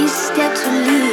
We step to leave.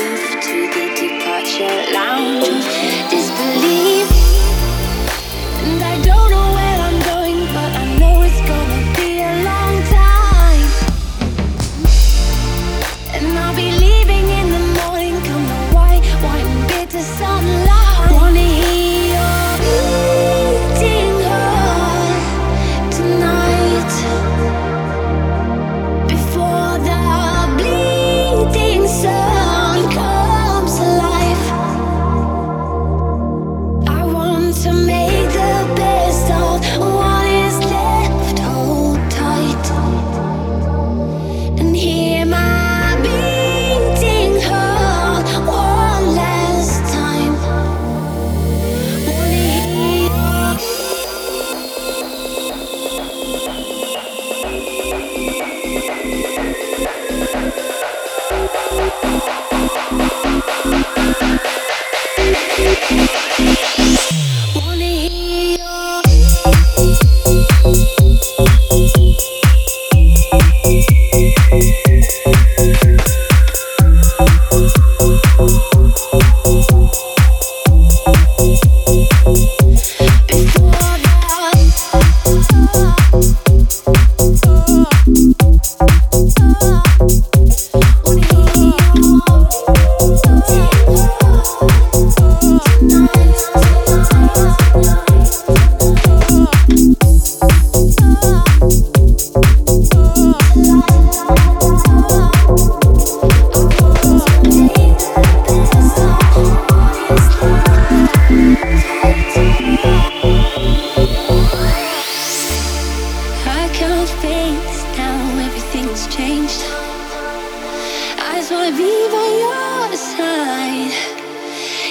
cold face. Now everything's changed. I just wanna be by your side.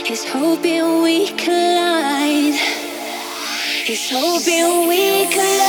He's hoping we collide. He's hoping we collide.